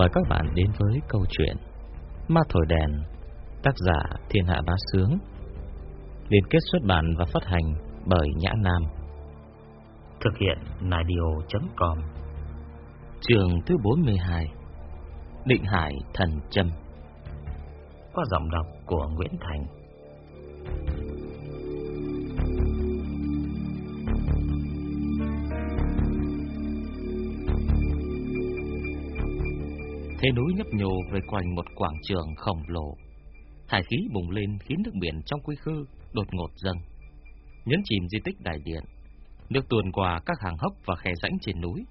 Mời các bạn đến với câu chuyện Ma Thổi Đèn Tác giả Thiên Hạ Bá Sướng Liên kết xuất bản và phát hành bởi Nhã Nam. Thực hiện Nadio.com Trường thứ 42 Định Hải Thần Châm. Qua giọng đọc của Nguyễn Thành Thế núi nhấp nhô về quanh một quảng trường khổng lồ. Hải khí bùng lên khiến nước biển trong quy khư đột ngột dâng. Nhấn chìm di tích đại điện, nước tuôn qua các hàng hốc và khe rãnh trên núi,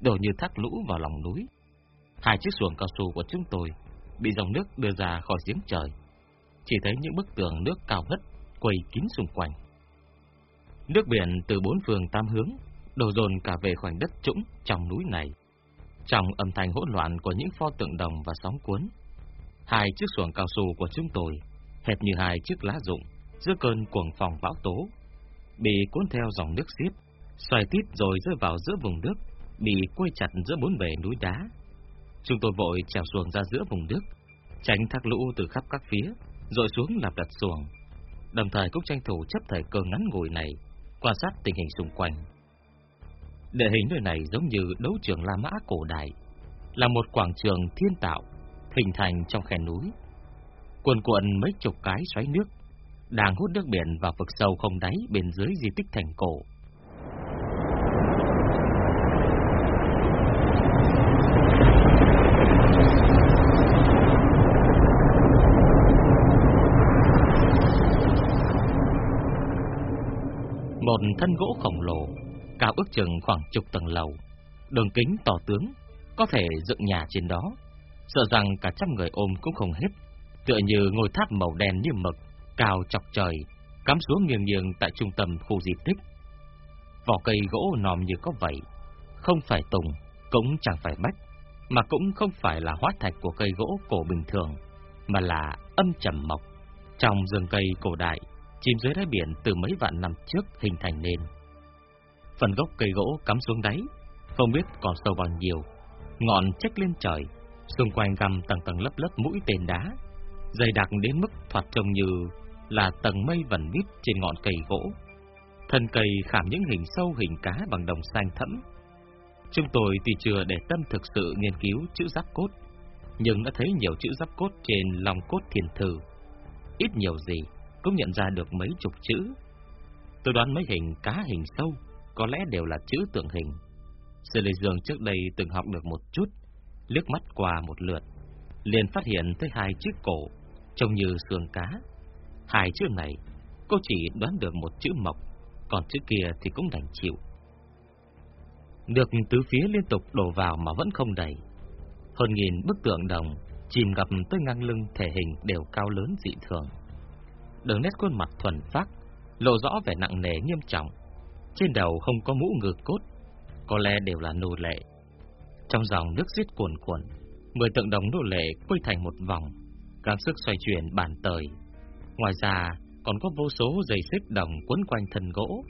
đổ như thác lũ vào lòng núi. Hai chiếc xuồng cao su của chúng tôi bị dòng nước đưa ra khỏi giếng trời. Chỉ thấy những bức tường nước cao ngất quay kín xung quanh. Nước biển từ bốn phương tam hướng đổ dồn cả về khoảnh đất trũng trong núi này. Trong âm thanh hỗn loạn của những pho tượng đồng và sóng cuốn, hai chiếc xuồng cao su của chúng tôi hẹp như hai chiếc lá rụng giữa cơn cuồng phòng bão tố, bị cuốn theo dòng nước xiết, xoay tít rồi rơi vào giữa vùng nước, bị quay chặt giữa bốn bề núi đá. Chúng tôi vội trèo xuồng ra giữa vùng nước, tránh thác lũ từ khắp các phía, rồi xuống làm đặt xuồng. Đồng thời cũng tranh thủ chấp thời cơ ngắn ngủi này, quan sát tình hình xung quanh. Địa hình nơi này giống như đấu trường La Mã cổ đại, là một quảng trường thiên tạo, hình thành trong khe núi. Cuồn cuộn mấy chục cái xoáy nước, đang hút nước biển vào vực sâu không đáy bên dưới di tích thành cổ. Một thân gỗ khổng lồ cao ước chừng khoảng chục tầng lầu, đường kính to tướng, có thể dựng nhà trên đó, sợ rằng cả trăm người ôm cũng không hết, tựa như ngôi tháp màu đen như mực, cao chọc trời, cắm xuống nghiêng nghiêng tại trung tâm khu di tích. Vỏ cây gỗ nòm như có vậy, không phải tùng, cũng chẳng phải bách, mà cũng không phải là hóa thạch của cây gỗ cổ bình thường, mà là âm trầm mộc, trong rừng cây cổ đại, chìm dưới đáy biển từ mấy vạn năm trước hình thành nên. Phần gốc cây gỗ cắm xuống đáy, không biết còn sâu bao nhiêu. Ngọn trách lên trời, xung quanh găm tầng tầng lớp lớp mũi tên đá, dày đặc đến mức thoạt trông như là tầng mây vẩn vít trên ngọn cây gỗ. Thân cây khảm những hình sâu hình cá bằng đồng xanh thẫm. Chúng tôi tuy chưa để tâm thực sự nghiên cứu chữ giáp cốt, nhưng đã thấy nhiều chữ giáp cốt trên lòng cốt thiền thư. Ít nhiều gì cũng nhận ra được mấy chục chữ. Tôi đoán mấy hình cá hình sâu có lẽ đều là chữ tượng hình. Sư Lê Dương trước đây từng học được một chút, liếc mắt qua một lượt, liền phát hiện thấy hai chiếc cổ trông như xương cá. Hai chữ này, cô chỉ đoán được một chữ mộc, còn chữ kia thì cũng đành chịu. Được tứ phía liên tục đổ vào mà vẫn không đầy. Hơn nghìn bức tượng đồng chìm ngập tới ngang lưng thể hình đều cao lớn dị thường. Đường nét khuôn mặt thuần phác, lộ rõ vẻ nặng nề nghiêm trọng, trên đầu không có mũ ngược cốt, có lẽ đều là nô lệ. Trong dòng nước xiết cuồn cuộn, mười tượng đồng nô lệ quay thành một vòng, gắng sức xoay chuyển bàn tời. Ngoài ra, còn có vô số dây xích đồng quấn quanh thân gỗ.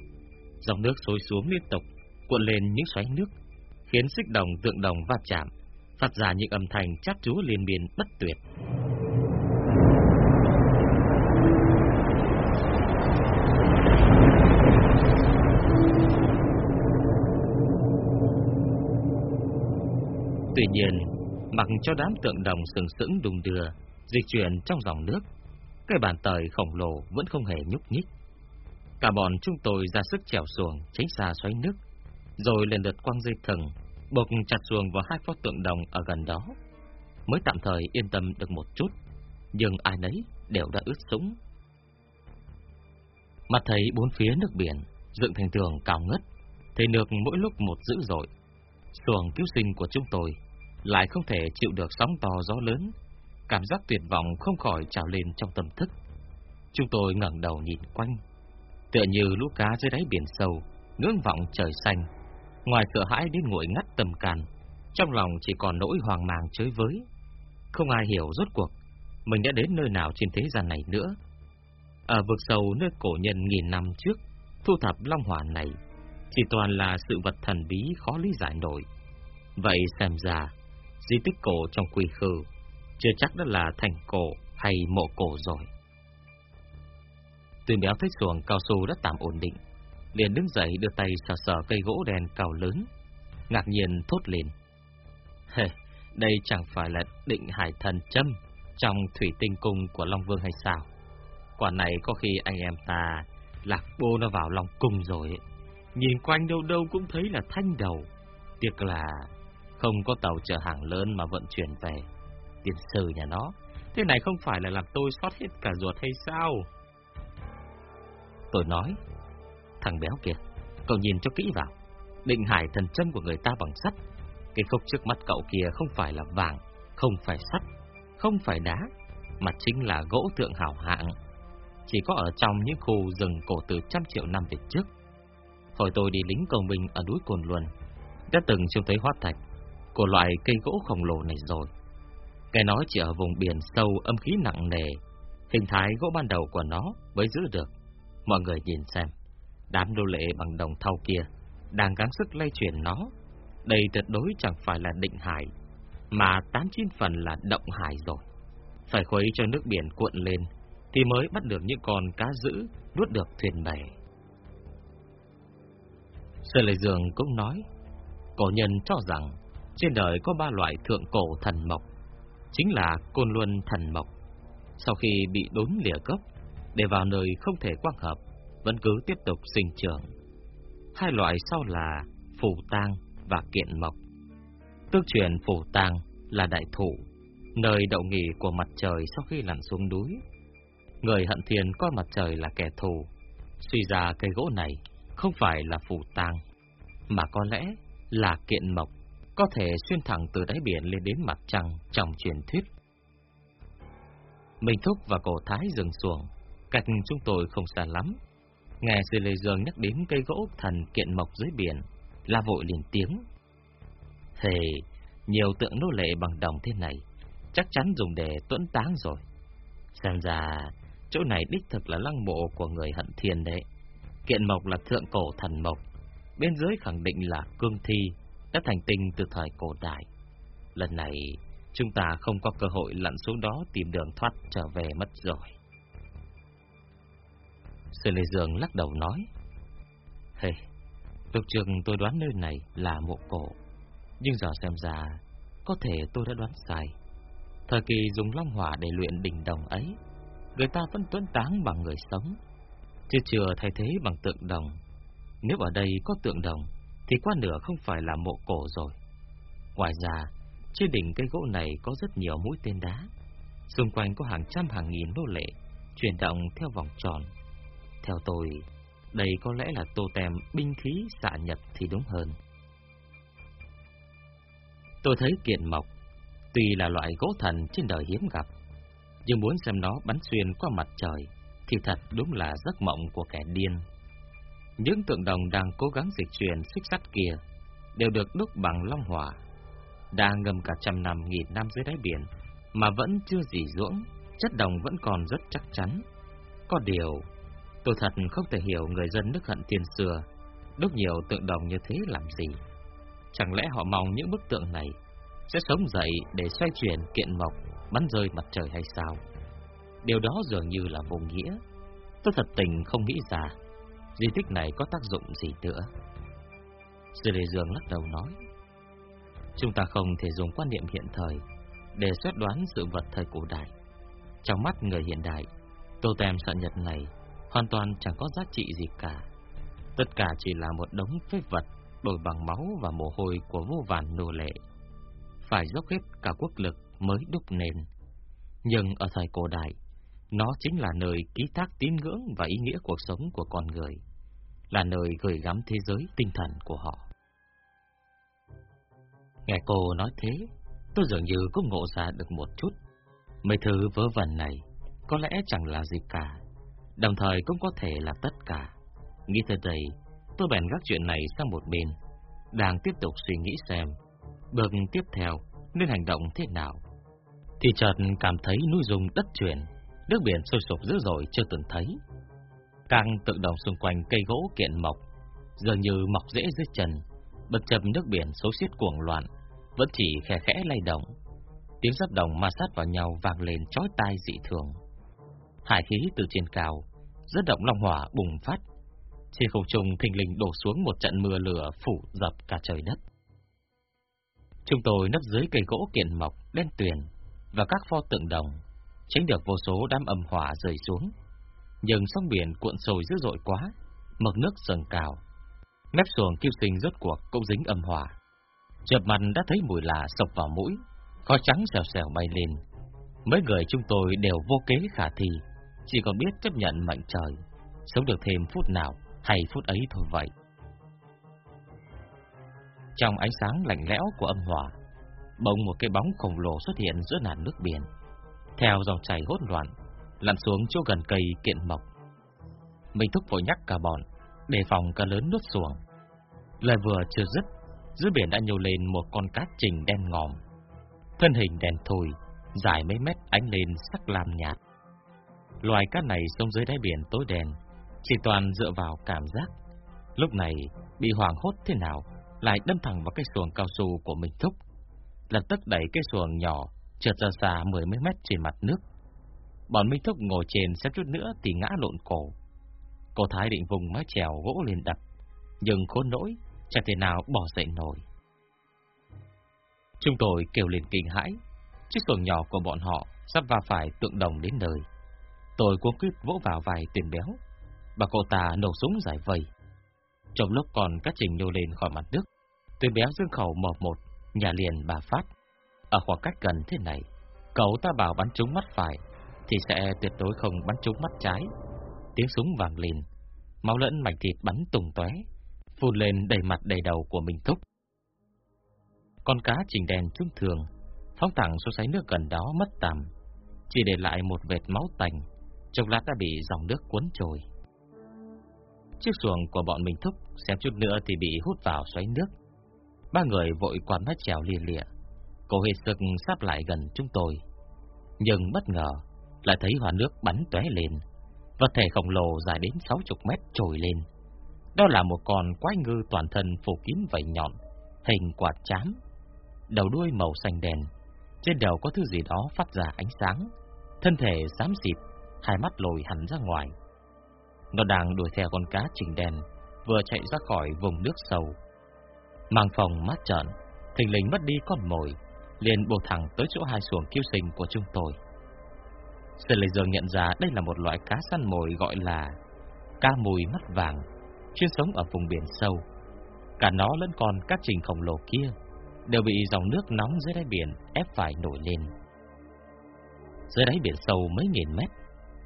Dòng nước xối xuống liên tục, cuộn lên những xoáy nước, khiến xích đồng tượng đồng va chạm, phát ra những âm thanh chát chúa liên miên bất tuyệt. Tuy nhiên, mặc cho đám tượng đồng sừng sững đùng đưa, dịch chuyển trong dòng nước, cái bàn tời khổng lồ vẫn không hề nhúc nhích. Cả bọn chúng tôi ra sức chèo xuồng, tránh xa xoáy nước, rồi lên lượt quăng dây thừng, buộc chặt xuồng vào hai pho tượng đồng ở gần đó. Mới tạm thời yên tâm được một chút, nhưng ai nấy đều đã ướt sũng. Mặt thấy bốn phía nước biển, dựng thành tường cao ngất, thấy nước mỗi lúc một dữ dội. Xuồng cứu sinh của chúng tôi lại không thể chịu được sóng to gió lớn, cảm giác tuyệt vọng không khỏi trào lên trong tâm thức. Chúng tôi ngẩng đầu nhìn quanh, tựa như lũ cá dưới đáy biển sâu, ngưỡng vọng trời xanh. Ngoài sợ hãi đến nguội ngắt tâm can, trong lòng chỉ còn nỗi hoang mang chới với. Không ai hiểu rốt cuộc mình đã đến nơi nào trên thế gian này nữa. Ở vực sâu nơi cổ nhân nghìn năm trước, thu thập long hoàn này chỉ toàn là sự vật thần bí khó lý giải nổi. Vậy xem ra, Di tích cổ trong quy khư Chưa chắc đã là thành cổ hay mộ cổ rồi. Tuyền béo thấy xuồng cao su đã tạm ổn định liền đứng dậy đưa tay sờ sờ cây gỗ đèn cao lớn Ngạc nhiên thốt lên. Hề, đây chẳng phải là định hải thần châm Trong thủy tinh cung của Long Vương hay sao? Quả này có khi anh em ta Lạc bô nó vào lòng cung rồi ấy. Nhìn quanh đâu đâu cũng thấy là thanh đầu Tiếc là không có tàu chở hàng lớn mà vận chuyển về. Tiền sư nhà nó. Thế này không phải là làm tôi xót hết cả ruột hay sao? Tôi nói, Thằng béo kia, Cậu nhìn cho kỹ vào. Định hải thần châm của người ta bằng sắt. Cái khúc trước mắt cậu kia không phải là vàng, Không phải sắt, Không phải đá, Mà chính là gỗ tượng hảo hạng. Chỉ có ở trong những khu rừng cổ từ trăm triệu năm về trước. Hồi tôi đi lính công binh ở núi Cồn Luân, Đã từng trông thấy hóa thạch của loại cây gỗ khổng lồ này rồi. Cái nó chỉ ở vùng biển sâu âm khí nặng nề, Hình thái gỗ ban đầu của nó mới giữ được. Mọi người nhìn xem, Đám nô lệ bằng đồng thau kia Đang gắng sức lay chuyển nó. Đây tuyệt đối chẳng phải là định hải, Mà tám chín phần là động hải rồi. Phải khuấy cho nước biển cuộn lên Thì mới bắt được những con cá dữ Nuốt được thuyền bè. Sư Lê Dương cũng nói, Cổ nhân cho rằng trên đời có ba loại thượng cổ thần mộc Chính là côn luân thần mộc Sau khi bị đốn lìa gốc Để vào nơi không thể quang hợp vẫn cứ tiếp tục sinh trưởng. Hai loại sau là phù tang và kiện mộc. Tương truyền phù tang là đại thủ, nơi đậu nghỉ của mặt trời sau khi lặn xuống núi. Người hận thiền coi mặt trời là kẻ thù, suy ra cây gỗ này không phải là phù tang, mà có lẽ là kiện mộc, có thể xuyên thẳng từ đáy biển lên đến mặt trăng trong truyền thuyết. Minh Thúc và cổ Thái dừng xuồng, cách chúng tôi không xa lắm, Nghe sư Lê Dương nhắc đến cây gỗ thần kiện mộc dưới biển, la vội liền tiếng. Thề, nhiều tượng nô lệ bằng đồng thế này, chắc chắn dùng để tuẫn táng rồi. Xem ra, chỗ này đích thực là lăng mộ của người hận thiên đấy. Kiện mộc là thượng cổ thần mộc, bên dưới khẳng định là cương thi, đã thành tinh từ thời cổ đại. Lần này, chúng ta không có cơ hội lặn xuống đó tìm đường thoát trở về mất rồi. Sư Lê Dương lắc đầu nói Hề, hey, lúc trường tôi đoán nơi này là mộ cổ Nhưng giờ xem ra Có thể tôi đã đoán sai Thời kỳ dùng long hỏa để luyện đỉnh đồng ấy Người ta vẫn tuấn táng bằng người sống Chứ chưa thay thế bằng tượng đồng Nếu ở đây có tượng đồng thì qua nửa không phải là mộ cổ rồi Ngoài ra Trên đỉnh cây gỗ này có rất nhiều mũi tên đá Xung quanh có hàng trăm hàng nghìn nô lệ Chuyển động theo vòng tròn theo tôi, đây có lẽ là tô tem binh khí xạ nhật thì đúng hơn. Tôi thấy kiện mộc, tuy là loại gỗ thần trên đời hiếm gặp, nhưng muốn xem nó bắn xuyên qua mặt trời, thì thật đúng là giấc mộng của kẻ điên. Những tượng đồng đang cố gắng dịch chuyển xích sắt kia đều được đúc bằng long hỏa, đang ngâm cả trăm năm nghìn năm dưới đáy biển mà vẫn chưa dỉ ruỗng, chất đồng vẫn còn rất chắc chắn. Có điều, Tôi thật không thể hiểu người dân nước hận tiền xưa đúc nhiều tượng đồng như thế làm gì. Chẳng lẽ họ mong những bức tượng này sẽ sống dậy để xoay chuyển kiện mộc bắn rơi mặt trời hay sao? Điều đó dường như là vô nghĩa. Tôi thật tình không nghĩ ra di tích này có tác dụng gì nữa. Sư Lê Dương lắc đầu nói Chúng ta không thể dùng quan niệm hiện thời để xét đoán sự vật thời cổ đại. Trong mắt người hiện đại, tô tem sạn nhật này hoàn toàn chẳng có giá trị gì cả. Tất cả chỉ là một đống phế vật đổi bằng máu và mồ hôi của vô vàn nô lệ. Phải dốc hết cả quốc lực mới đúc nền. Nhưng ở thời cổ đại, nó chính là nơi ký thác tín ngưỡng và ý nghĩa cuộc sống của con người, là nơi gửi gắm thế giới tinh thần của họ. Nghe cô nói thế, tôi dường như cũng ngộ ra được một chút. Mấy thứ vớ vẩn này có lẽ chẳng là gì cả Đồng thời cũng có thể là tất cả Nghĩ tới đây Tôi bèn gác chuyện này sang một bên Đang tiếp tục suy nghĩ xem Bước tiếp theo nên hành động thế nào Thì chợt cảm thấy núi rung đất chuyển Nước biển sôi sục dữ dội chưa từng thấy Càng tự động xung quanh cây gỗ kiện mọc Dường như mọc rễ dưới chân bất chập nước biển xấu xiết cuồng loạn vẫn chỉ khẽ khẽ lay động. Tiếng giáp đồng ma sát vào nhau vang lên chói tai dị thường. Hải khí từ trên cao, rất động long hỏa bùng phát. Trên không trung thình lình đổ xuống một trận mưa lửa phủ dập cả trời đất. Chúng tôi nấp dưới cây gỗ kiện mọc, đen tuyền và các pho tượng đồng, tránh được vô số đám âm hỏa rơi xuống. Nhưng sóng biển cuộn sồi dữ dội quá, mực nước dâng cao. Mép xuồng kiêu sinh rốt cuộc cũng dính âm hỏa. Chợp mặt đã thấy mùi lạ sộc vào mũi, khói trắng xèo xèo bay lên. Mấy người chúng tôi đều vô kế khả thi, chỉ còn biết chấp nhận mệnh trời, sống được thêm phút nào hay phút ấy thôi vậy. Trong ánh sáng lạnh lẽo của âm hỏa, bỗng một cái bóng khổng lồ xuất hiện giữa làn nước biển. Theo dòng chảy hỗn loạn, lặn xuống chỗ gần cây kiện mộc. Mình thúc vội nhắc cả bọn, đề phòng cá lớn nuốt xuồng. Lời vừa chưa dứt, dưới biển đã nhô lên một con cá trình đen ngòm. Thân hình đen thùi, dài mấy mét ánh lên sắc lam nhạt. Loài cá này sống dưới đáy biển tối đen, chỉ toàn dựa vào cảm giác. Lúc này, bị hoảng hốt thế nào, lại đâm thẳng vào cái xuồng cao su của mình thúc. Lập tức đẩy cái xuồng nhỏ, trượt ra xa mười mấy mét trên mặt nước. Bọn Minh Thúc ngồi trên xếp chút nữa thì ngã lộn cổ. Cô Thái định vùng mái chèo gỗ lên đập, nhưng khốn nỗi, chẳng thể nào bỏ dậy nổi. Chúng tôi kêu lên kinh hãi, chiếc xuồng nhỏ của bọn họ sắp va phải tượng đồng đến nơi. Tôi cuống quýt vỗ vào vài tiền béo, bà cô ta nổ súng giải vây. Trong lúc còn các trình nhô lên khỏi mặt nước, tuyển béo dương khẩu mở một, nhà liền bà phát. Ở khoảng cách gần thế này, cậu ta bảo bắn trúng mắt phải, thì sẽ tuyệt đối không bắn trúng mắt trái. Tiếng súng vàng lên, máu lẫn mảnh thịt bắn tung tóe, phun lên đầy mặt đầy đầu của mình thúc. Con cá trình đèn trúng thường, phóng thẳng xuống xoáy nước gần đó mất tầm, chỉ để lại một vệt máu tành, trong lát đã bị dòng nước cuốn trôi. Chiếc xuồng của bọn mình thúc xem chút nữa thì bị hút vào xoáy nước. Ba người vội quán mái chèo lia lịa, cố hết sức sắp lại gần chúng tôi. Nhưng bất ngờ, lại thấy hỏa nước bắn tóe lên, vật thể khổng lồ dài đến 60 mét trồi lên. Đó là một con quái ngư toàn thân phủ kín vảy nhọn, hình quạt chám, đầu đuôi màu xanh đen, trên đầu có thứ gì đó phát ra ánh sáng, thân thể xám xịt, hai mắt lồi hẳn ra ngoài. Nó đang đuổi theo con cá trình đèn, vừa chạy ra khỏi vùng nước sâu. Mang phòng mát trợn, thình lình mất đi con mồi, liền bổ thẳng tới chỗ hai xuồng cứu sinh của chúng tôi. Sơn Lê Dương nhận ra đây là một loại cá săn mồi gọi là cá mùi mắt vàng, chuyên sống ở vùng biển sâu. Cả nó lẫn con cá trình khổng lồ kia đều bị dòng nước nóng dưới đáy biển ép phải nổi lên. Dưới đáy biển sâu mấy nghìn mét,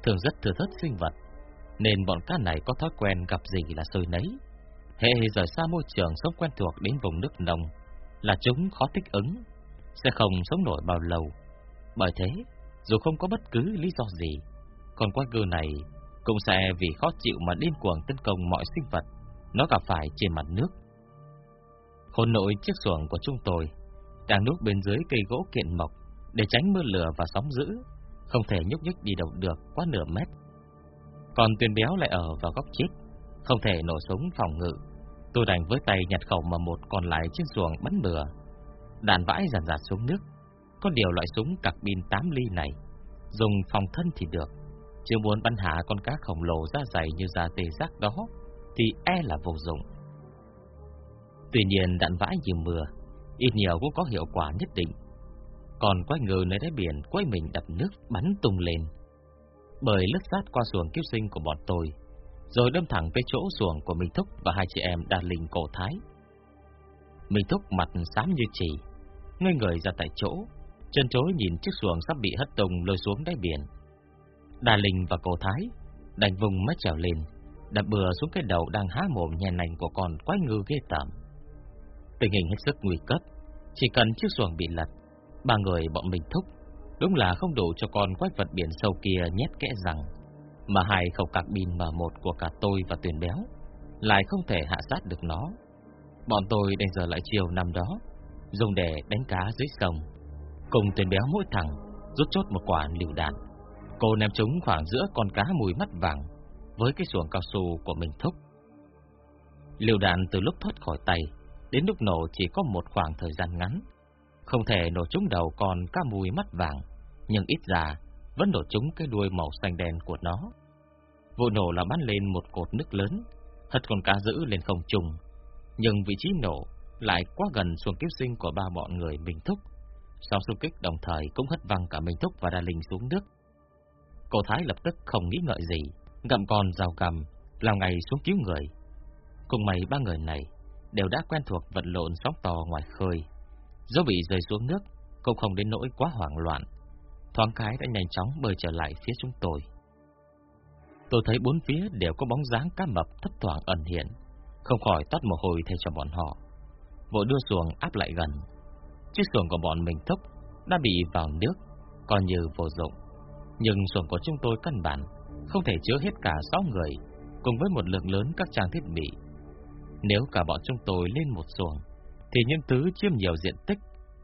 thường rất thừa thớt sinh vật, nên bọn cá này có thói quen gặp gì là sôi nấy. Hệ rời xa môi trường sống quen thuộc đến vùng nước nông, là chúng khó thích ứng, sẽ không sống nổi bao lâu. Bởi thế, dù không có bất cứ lý do gì, con quái ngư này cũng sẽ vì khó chịu mà điên cuồng tấn công mọi sinh vật nó gặp phải trên mặt nước. Hồn nội chiếc xuồng của chúng tôi đang núp bên dưới cây gỗ kiện mộc để tránh mưa lửa và sóng dữ, không thể nhúc nhích đi đâu được quá nửa mét. Còn tuyên béo lại ở vào góc chết, không thể nổ súng phòng ngự. Tôi đành với tay nhặt khẩu mà một còn lại chiếc xuồng bắn bừa. Đàn vãi dàn dạt xuống nước. Có điều loại súng cạc pin 8 ly này, dùng phòng thân thì được, chứ muốn bắn hạ con cá khổng lồ da dày như da tê giác đó, thì e là vô dụng. Tuy nhiên đạn vãi như mưa, ít nhiều cũng có hiệu quả nhất định. Còn quái ngừ nơi đáy biển quay mình đập nước bắn tung lên. Bởi lướt sát qua xuồng kiếp sinh của bọn tôi, rồi đâm thẳng về chỗ xuồng của Minh Thúc và hai chị em đàn linh cổ thái. Minh Thúc mặt xám như chỉ, ngây người ra tại chỗ, chân chối nhìn chiếc xuồng sắp bị hất tung lôi xuống đáy biển. Đà Linh và cổ thái đành vùng mắt trèo lên, đập bừa xuống cái đầu đang há mồm nhè nành của con quái ngư ghê tởm. Tình hình hết sức nguy cấp, chỉ cần chiếc xuồng bị lật, ba người bọn mình thúc, đúng là không đủ cho con quái vật biển sâu kia nhét kẽ rằng, mà hai khẩu cạc pin mà một của cả tôi và Tuyền Béo lại không thể hạ sát được nó. Bọn tôi đang giờ lại chiều năm đó, dùng để đánh cá dưới sông. Cùng tên Béo mỗi thằng rút chốt một quả liều đạn. Cô ném chúng khoảng giữa con cá mùi mắt vàng với cái xuồng cao su của mình thúc. Liều đạn từ lúc thoát khỏi tay đến lúc nổ chỉ có một khoảng thời gian ngắn, Không thể nổ trúng đầu con cá mùi mắt vàng, nhưng ít ra vẫn nổ trúng cái đuôi màu xanh đen của nó. Vụ nổ là bắn lên một cột nước lớn, hất con cá giữ lên không trung, nhưng vị trí nổ lại quá gần xuồng kiếp sinh của ba bọn người mình Thúc. Sau xung kích đồng thời cũng hất văng cả Minh Thúc và Đa Linh xuống nước. Cô Thái lập tức không nghĩ ngợi gì, gặm con rào cầm, làm ngay xuống cứu người. Cùng mày ba người này đều đã quen thuộc vật lộn sóng to ngoài khơi. Dẫu bị rơi xuống nước, cũng không đến nỗi quá hoảng loạn. Thoáng cái đã nhanh chóng bơi trở lại phía chúng tôi. Tôi thấy bốn phía đều có bóng dáng cá mập thấp thoảng ẩn hiện, không khỏi toát mồ hôi thay cho bọn họ. Vội đưa xuồng áp lại gần. Chiếc xuồng của bọn mình thốc đã bị vào nước, coi như vô dụng. Nhưng xuồng của chúng tôi căn bản không thể chứa hết cả sáu người, cùng với một lượng lớn các trang thiết bị. Nếu cả bọn chúng tôi lên một xuồng, thì những thứ chiếm nhiều diện tích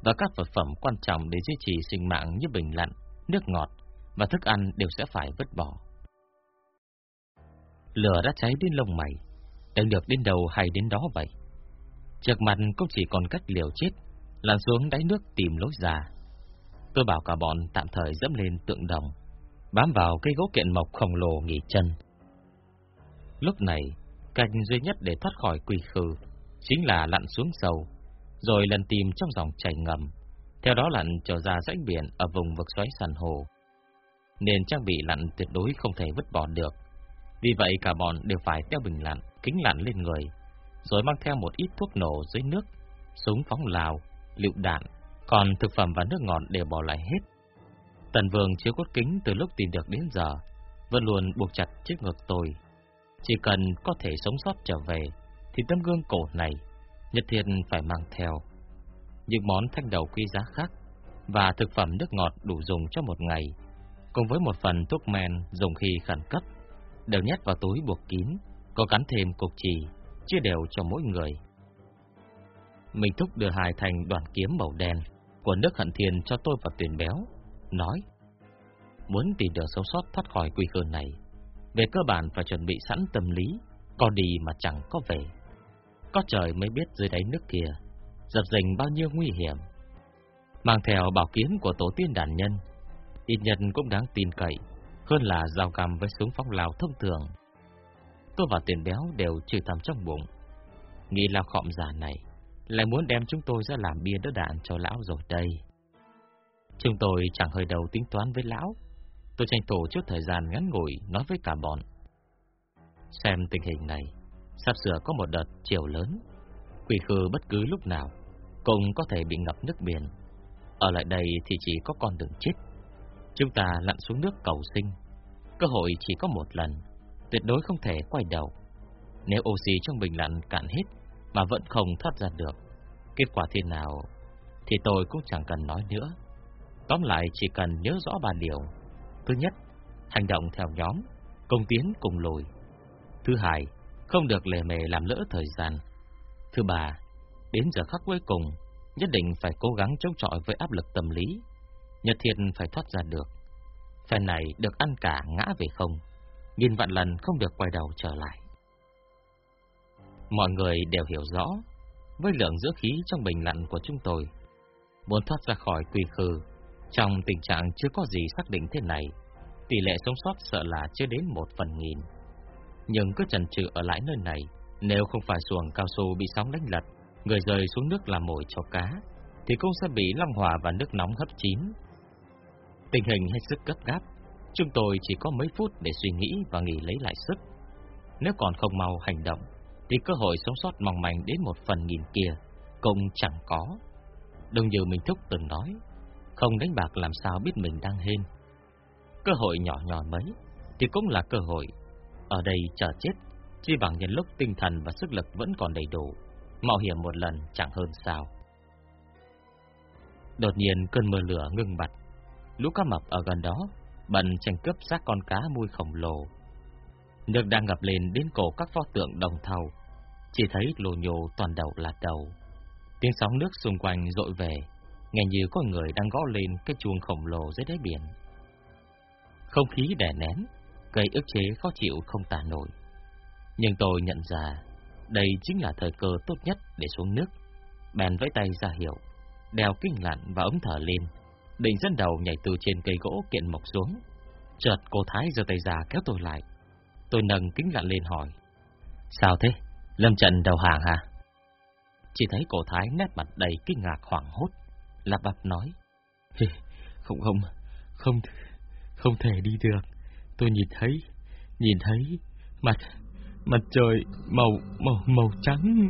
và các vật phẩm quan trọng để duy trì sinh mạng như bình lặn, nước ngọt và thức ăn đều sẽ phải vứt bỏ. Lửa đã cháy đến lông mày, đang được đến đầu hay đến đó vậy. Trước mặt cũng chỉ còn cách liều chết, lặn xuống đáy nước tìm lối ra. Tôi bảo cả bọn tạm thời dẫm lên tượng đồng, bám vào cây gỗ kiện mộc khổng lồ nghỉ chân. Lúc này, cách duy nhất để thoát khỏi quỷ khư chính là lặn xuống sâu, rồi lần tìm trong dòng chảy ngầm, theo đó lặn trở ra rãnh biển ở vùng vực xoáy sàn hồ. Nên trang bị lặn tuyệt đối không thể vứt bỏ được. Vì vậy cả bọn đều phải đeo bình lặn, kính lặn lên người, rồi mang theo một ít thuốc nổ dưới nước, súng phóng lào, lựu đạn, còn thực phẩm và nước ngọt đều bỏ lại hết. Tần Vương chiếu cốt kính từ lúc tìm được đến giờ, vẫn luôn buộc chặt chiếc ngực tôi. Chỉ cần có thể sống sót trở về, thì tấm gương cổ này nhất thiết phải mang theo. Những món thanh đầu quý giá khác và thực phẩm nước ngọt đủ dùng cho một ngày, cùng với một phần thuốc men dùng khi khẩn cấp, đều nhét vào túi buộc kín, có gắn thêm cục chỉ, chia đều cho mỗi người. Mình thúc đưa hai thành đoàn kiếm màu đen của nước hận thiền cho tôi và tuyển béo, nói Muốn tìm đường sống sót thoát khỏi quy cơ này, về cơ bản phải chuẩn bị sẵn tâm lý, có đi mà chẳng có về. Có trời mới biết dưới đáy nước kia, dập dành bao nhiêu nguy hiểm. Mang theo bảo kiếm của tổ tiên đàn nhân, ít nhất cũng đáng tin cậy, hơn là dao cầm với súng phóng lào thông thường. Tôi và tiền béo đều chửi thầm trong bụng. Nghĩ lao khọm giả này, lại muốn đem chúng tôi ra làm bia đỡ đạn cho lão rồi đây. Chúng tôi chẳng hơi đầu tính toán với lão. Tôi tranh thủ chút thời gian ngắn ngủi nói với cả bọn. Xem tình hình này, sắp sửa có một đợt chiều lớn. Quỷ khư bất cứ lúc nào cũng có thể bị ngập nước biển. Ở lại đây thì chỉ có con đường chết. Chúng ta lặn xuống nước cầu sinh. Cơ hội chỉ có một lần, tuyệt đối không thể quay đầu. Nếu oxy trong bình lặn cạn hết mà vẫn không thoát ra được, kết quả thế nào thì tôi cũng chẳng cần nói nữa. Tóm lại chỉ cần nhớ rõ ba điều. Thứ nhất, hành động theo nhóm, công tiến cùng lùi. Thứ hai, không được lề mề làm lỡ thời gian. Thứ ba, đến giờ khắc cuối cùng, nhất định phải cố gắng chống chọi với áp lực tâm lý. Nhật thiệt phải thoát ra được. Phen này được ăn cả ngã về không, nghìn vạn lần không được quay đầu trở lại. Mọi người đều hiểu rõ, với lượng dưỡng khí trong bình lặn của chúng tôi, muốn thoát ra khỏi quy khư trong tình trạng chưa có gì xác định thế này, tỷ lệ sống sót sợ là chưa đến một phần nghìn. Nhưng cứ chần chừ ở lại nơi này, nếu không phải xuồng cao su bị sóng đánh lật, người rơi xuống nước làm mồi cho cá, thì cũng sẽ bị long hòa và nước nóng hấp chín. Tình hình hết sức gấp gáp, chúng tôi chỉ có mấy phút để suy nghĩ và nghỉ lấy lại sức. Nếu còn không mau hành động, thì cơ hội sống sót mong manh đến một phần nghìn kia cũng chẳng có. Đồng như mình thúc từng nói, không đánh bạc làm sao biết mình đang hên. Cơ hội nhỏ nhỏ mấy thì cũng là cơ hội. Ở đây chờ chết, chi bằng nhân lúc tinh thần và sức lực vẫn còn đầy đủ, mạo hiểm một lần chẳng hơn sao. Đột nhiên cơn mưa lửa ngưng bặt, lũ cá mập ở gần đó bận tranh cướp xác con cá mui khổng lồ. Nước đang ngập lên đến cổ các pho tượng đồng thau, chỉ thấy lồ nhồ toàn đầu là đầu. Tiếng sóng nước xung quanh dội về, nghe như có người đang gõ lên cái chuông khổng lồ dưới đáy biển. Không khí đè nén, gây ức chế khó chịu không tả nổi. Nhưng tôi nhận ra, đây chính là thời cơ tốt nhất để xuống nước. Bèn với tay ra hiệu, đeo kinh lặn và ống thở lên, định dẫn đầu nhảy từ trên cây gỗ kiện mộc xuống. Chợt cô Thái giơ tay ra kéo tôi lại. Tôi nâng kính lặn lên hỏi. Sao thế? Lâm Trận đầu hàng hả? Chỉ thấy cổ Thái nét mặt đầy kinh ngạc hoảng hốt, lắp bắp nói. Không không, không, không thể đi được. Tôi nhìn thấy, nhìn thấy mặt, mặt trời màu màu màu trắng.